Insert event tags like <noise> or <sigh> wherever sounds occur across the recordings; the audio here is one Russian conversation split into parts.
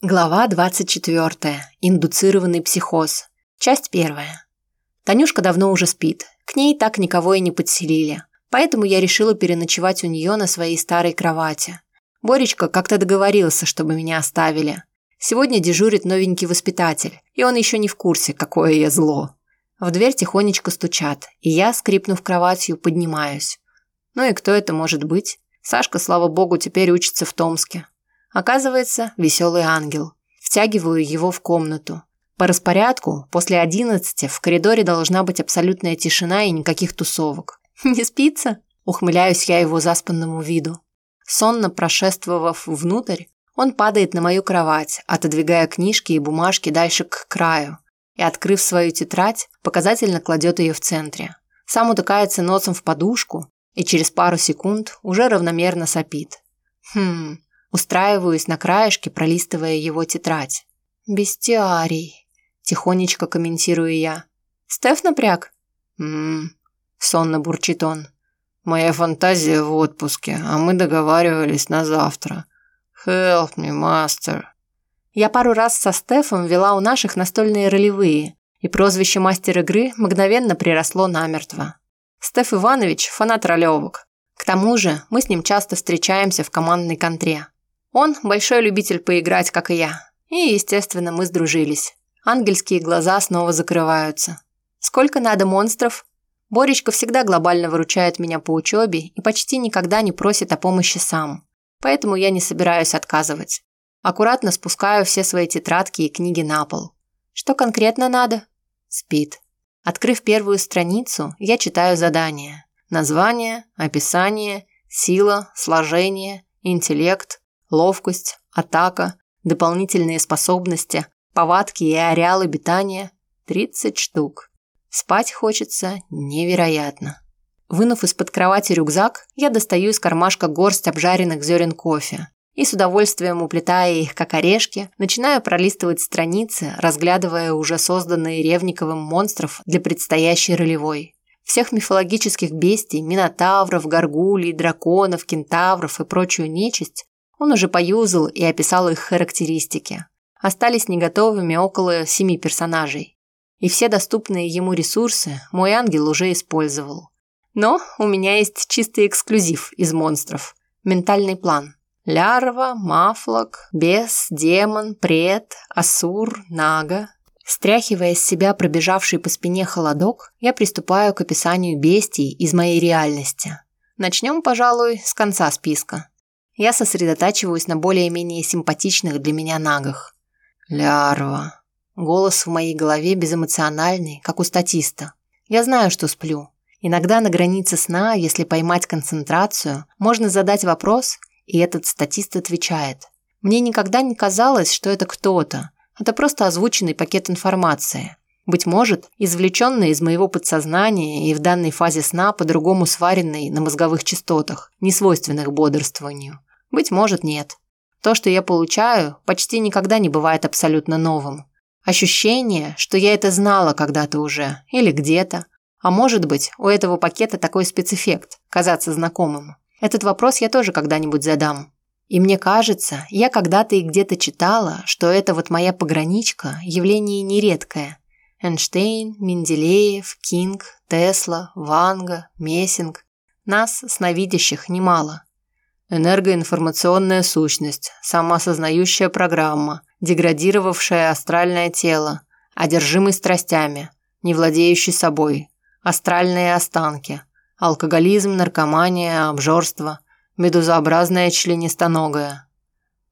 Глава 24. Индуцированный психоз. Часть первая. Танюшка давно уже спит. К ней так никого и не подселили. Поэтому я решила переночевать у нее на своей старой кровати. Боречка как-то договорился, чтобы меня оставили. Сегодня дежурит новенький воспитатель, и он еще не в курсе, какое я зло. В дверь тихонечко стучат, и я, скрипнув кроватью, поднимаюсь. Ну и кто это может быть? Сашка, слава богу, теперь учится в Томске. Оказывается, веселый ангел. Втягиваю его в комнату. По распорядку, после одиннадцати в коридоре должна быть абсолютная тишина и никаких тусовок. <laughs> «Не спится?» – ухмыляюсь я его заспанному виду. Сонно прошествовав внутрь, он падает на мою кровать, отодвигая книжки и бумажки дальше к краю, и, открыв свою тетрадь, показательно кладет ее в центре. Сам утыкается носом в подушку и через пару секунд уже равномерно сопит. Хм, Устраиваюсь на краешке, пролистывая его тетрадь. «Бестиарий», – тихонечко комментирую я. «Стеф напряг?» «Ммм», – сонно бурчит он. «Моя фантазия в отпуске, а мы договаривались на завтра. Help me, master». Я пару раз со Стефом вела у наших настольные ролевые, и прозвище мастер игры мгновенно приросло намертво. Стеф Иванович – фанат ролевок. К тому же мы с ним часто встречаемся в командной контре. Он большой любитель поиграть, как и я. И, естественно, мы сдружились. Ангельские глаза снова закрываются. Сколько надо монстров? Боречка всегда глобально выручает меня по учебе и почти никогда не просит о помощи сам. Поэтому я не собираюсь отказывать. Аккуратно спускаю все свои тетрадки и книги на пол. Что конкретно надо? Спит. Открыв первую страницу, я читаю задание. Название, описание, сила, сложение, интеллект, ловкость, атака, дополнительные способности, повадки и ареалы обитания – 30 штук. Спать хочется невероятно. Вынув из-под кровати рюкзак, я достаю из кармашка горсть обжаренных зерен кофе и с удовольствием уплетая их как орешки, начинаю пролистывать страницы, разглядывая уже созданные Ревниковым монстров для предстоящей ролевой. Всех мифологических бестий, минотавров, горгулей, драконов, кентавров и прочую нечисть он уже поюзал и описал их характеристики. Остались неготовыми около семи персонажей. И все доступные ему ресурсы мой ангел уже использовал. Но у меня есть чистый эксклюзив из монстров. Ментальный план. Лярва, мафлок, бес, демон, пред, асур, нага. Стряхивая с себя пробежавший по спине холодок, я приступаю к описанию бестий из моей реальности. Начнем, пожалуй, с конца списка я сосредотачиваюсь на более-менее симпатичных для меня нагах. Лярва. Голос в моей голове безэмоциональный, как у статиста. Я знаю, что сплю. Иногда на границе сна, если поймать концентрацию, можно задать вопрос, и этот статист отвечает. Мне никогда не казалось, что это кто-то. Это просто озвученный пакет информации. Быть может, извлеченный из моего подсознания и в данной фазе сна по-другому сваренный на мозговых частотах, не свойственных бодрствованию. Быть может, нет. То, что я получаю, почти никогда не бывает абсолютно новым. Ощущение, что я это знала когда-то уже, или где-то. А может быть, у этого пакета такой спецэффект – казаться знакомым. Этот вопрос я тоже когда-нибудь задам. И мне кажется, я когда-то и где-то читала, что это вот моя пограничка – явление нередкое. Эйнштейн, Менделеев, Кинг, Тесла, Ванга, Мессинг. Нас, сновидящих, немало. Энергоинформационная сущность, самоосознающая программа, деградировавшее астральное тело, одержимый страстями, не владеющий собой, астральные останки, алкоголизм, наркомания, обжорство, медузообразная членистоногая.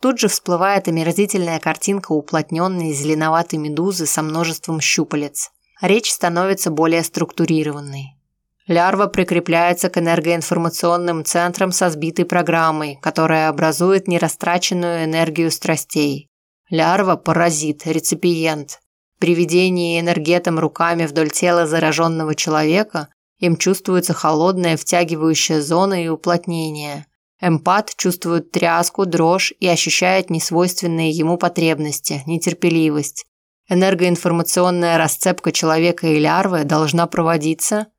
Тут же всплывает омерзительная картинка уплотненной зеленоватой медузы со множеством щупалец. Речь становится более структурированной. Лярва прикрепляется к энергоинформационным центрам со сбитой программой, которая образует нерастраченную энергию страстей. Лярва – паразит, реципиент. При ведении энергетом руками вдоль тела зараженного человека им чувствуется холодная втягивающая зона и уплотнение. Эмпат чувствует тряску, дрожь и ощущает несвойственные ему потребности, нетерпеливость. Энергоинформационная расцепка человека и лярвы должна проводиться –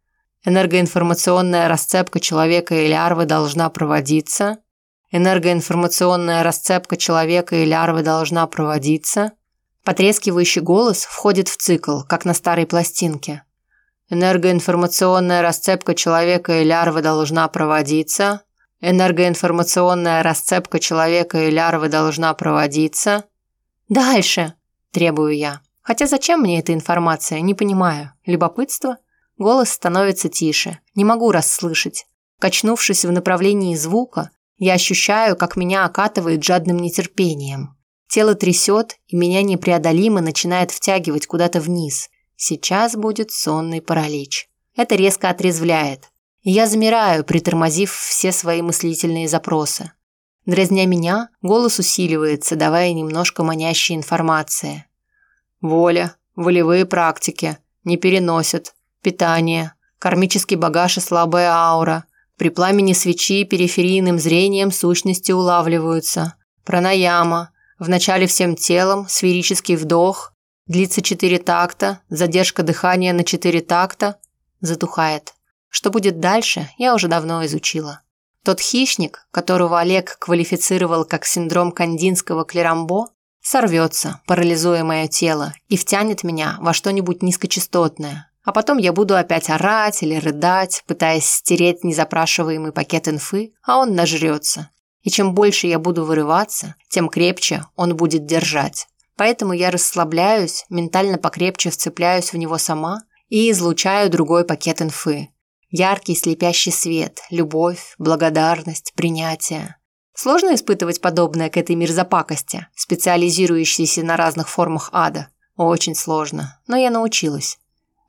Энергоинформационная расцепка человека и лярвы должна проводиться. Энергоинформационная расцепка человека и лярвы должна проводиться. Потрескивающий голос входит в цикл, как на старой пластинке. Энергоинформационная расцепка человека и лярвы должна проводиться. Энергоинформационная расцепка человека и лярвы должна проводиться. Дальше, требую я. Хотя зачем мне эта информация, не понимаю. Любопытство? Голос становится тише. Не могу расслышать. Качнувшись в направлении звука, я ощущаю, как меня окатывает жадным нетерпением. Тело трясет, и меня непреодолимо начинает втягивать куда-то вниз. Сейчас будет сонный паралич. Это резко отрезвляет. Я замираю, притормозив все свои мыслительные запросы. Дразня меня, голос усиливается, давая немножко манящей информации. Воля, волевые практики, не переносят, питание, кармический багаж и слабая аура. При пламени свечи периферийным зрением сущности улавливаются. Пранаяма, Вначале всем телом, сферический вдох, длится четыре такта, задержка дыхания на четыре такта, затухает. Что будет дальше, я уже давно изучила. Тот хищник, которого Олег квалифицировал как синдром кандинского клерамбо, сорвется, парализуя мое тело, и втянет меня во что-нибудь низкочастотное. А потом я буду опять орать или рыдать, пытаясь стереть незапрашиваемый пакет инфы, а он нажрется. И чем больше я буду вырываться, тем крепче он будет держать. Поэтому я расслабляюсь, ментально покрепче вцепляюсь в него сама и излучаю другой пакет инфы. Яркий слепящий свет, любовь, благодарность, принятие. Сложно испытывать подобное к этой мерзопакости, специализирующейся на разных формах ада. Очень сложно, но я научилась.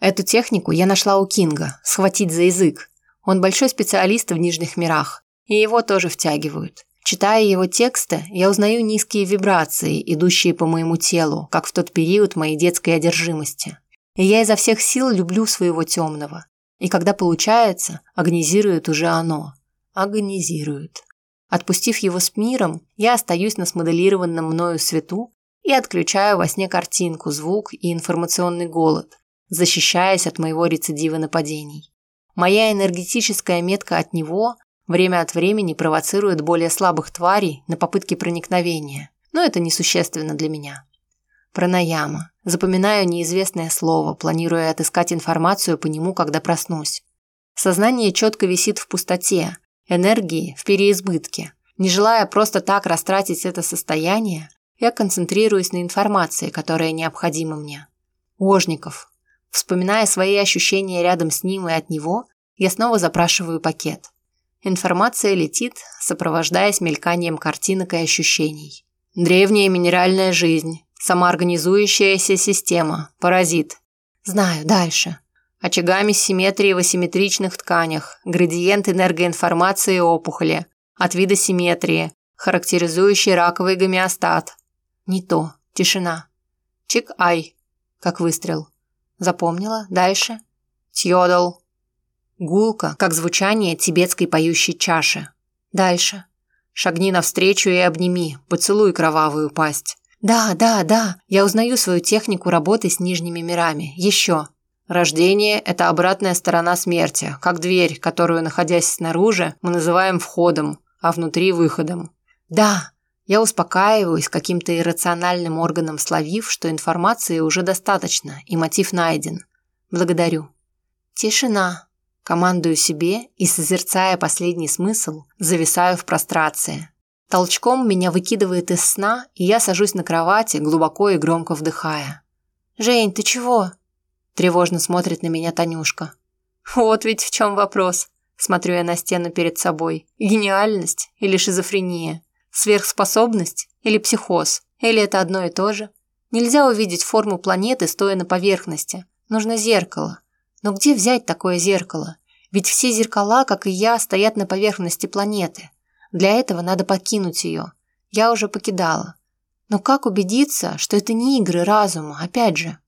Эту технику я нашла у Кинга – схватить за язык. Он большой специалист в нижних мирах, и его тоже втягивают. Читая его тексты, я узнаю низкие вибрации, идущие по моему телу, как в тот период моей детской одержимости. И я изо всех сил люблю своего темного. И когда получается, агонизирует уже оно. Агонизирует. Отпустив его с миром, я остаюсь на смоделированном мною свету и отключаю во сне картинку, звук и информационный голод, защищаясь от моего рецидива нападений. Моя энергетическая метка от него Время от времени провоцирует более слабых тварей на попытки проникновения, но это несущественно для меня. Пранаяма. Запоминаю неизвестное слово, планируя отыскать информацию по нему, когда проснусь. Сознание четко висит в пустоте, энергии в переизбытке. Не желая просто так растратить это состояние, я концентрируюсь на информации, которая необходима мне. Ожников. Вспоминая свои ощущения рядом с ним и от него, я снова запрашиваю пакет. Информация летит, сопровождаясь мельканием картинок и ощущений. Древняя минеральная жизнь, самоорганизующаяся система, паразит. Знаю, дальше. Очагами симметрии в асимметричных тканях, градиент энергоинформации опухоли, от вида симметрии, характеризующий раковый гомеостат. Не то. Тишина. Чик-ай. Как выстрел. Запомнила? Дальше. Тьодал. Гулко, как звучание тибетской поющей чаши. Дальше. Шагни навстречу и обними, поцелуй кровавую пасть. Да, да, да, я узнаю свою технику работы с нижними мирами. Еще. Рождение – это обратная сторона смерти, как дверь, которую, находясь снаружи, мы называем входом, а внутри – выходом. Да, я успокаиваюсь каким-то иррациональным органом, словив, что информации уже достаточно, и мотив найден. Благодарю. Тишина. Командую себе и, созерцая последний смысл, зависаю в прострации. Толчком меня выкидывает из сна, и я сажусь на кровати, глубоко и громко вдыхая. «Жень, ты чего?» Тревожно смотрит на меня Танюшка. «Вот ведь в чем вопрос», Смотрю я на стену перед собой. Гениальность или шизофрения? Сверхспособность или психоз? Или это одно и то же? Нельзя увидеть форму планеты, стоя на поверхности. Нужно зеркало. Но где взять такое зеркало? Ведь все зеркала, как и я, стоят на поверхности планеты. Для этого надо покинуть ее. Я уже покидала. Но как убедиться, что это не игры разума, опять же?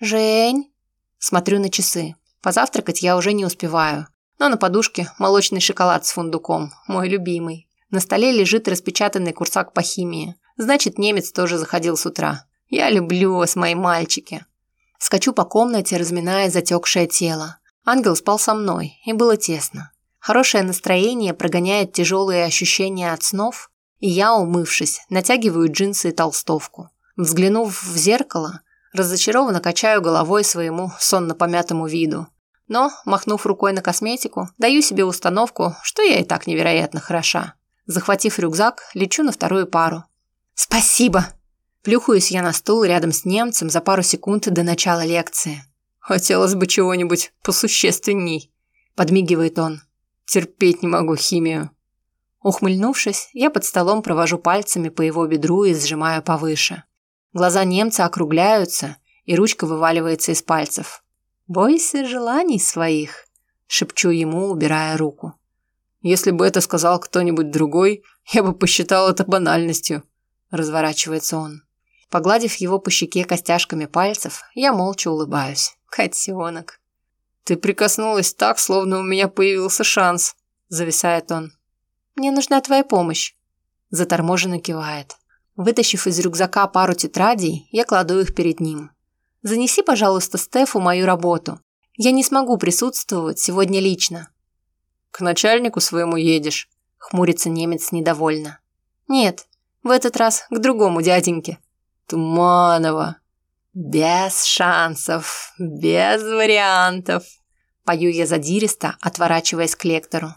«Жень?» Смотрю на часы. Позавтракать я уже не успеваю. Но на подушке молочный шоколад с фундуком, мой любимый. На столе лежит распечатанный курсак по химии. Значит, немец тоже заходил с утра. Я люблю вас, мои мальчики. Скачу по комнате, разминая затекшее тело. Ангел спал со мной, и было тесно. Хорошее настроение прогоняет тяжелые ощущения от снов, и я, умывшись, натягиваю джинсы и толстовку. Взглянув в зеркало, разочарованно качаю головой своему сонно-помятому виду. Но, махнув рукой на косметику, даю себе установку, что я и так невероятно хороша. Захватив рюкзак, лечу на вторую пару. «Спасибо!» Плюхаюсь я на стул рядом с немцем за пару секунд до начала лекции. «Хотелось бы чего-нибудь посущественней», – подмигивает он. «Терпеть не могу химию». Ухмыльнувшись, я под столом провожу пальцами по его бедру и сжимаю повыше. Глаза немца округляются, и ручка вываливается из пальцев. «Бойся желаний своих», – шепчу ему, убирая руку. «Если бы это сказал кто-нибудь другой, я бы посчитал это банальностью», – разворачивается он. Погладив его по щеке костяшками пальцев, я молча улыбаюсь. «Котенок». «Ты прикоснулась так, словно у меня появился шанс», – зависает он. «Мне нужна твоя помощь», – заторможенно кивает. Вытащив из рюкзака пару тетрадей, я кладу их перед ним. «Занеси, пожалуйста, Стефу мою работу. Я не смогу присутствовать сегодня лично». «К начальнику своему едешь», – хмурится немец недовольно. «Нет, в этот раз к другому дяденьке». «Туманова». «Без шансов, без вариантов», – пою я задиристо, отворачиваясь к лектору.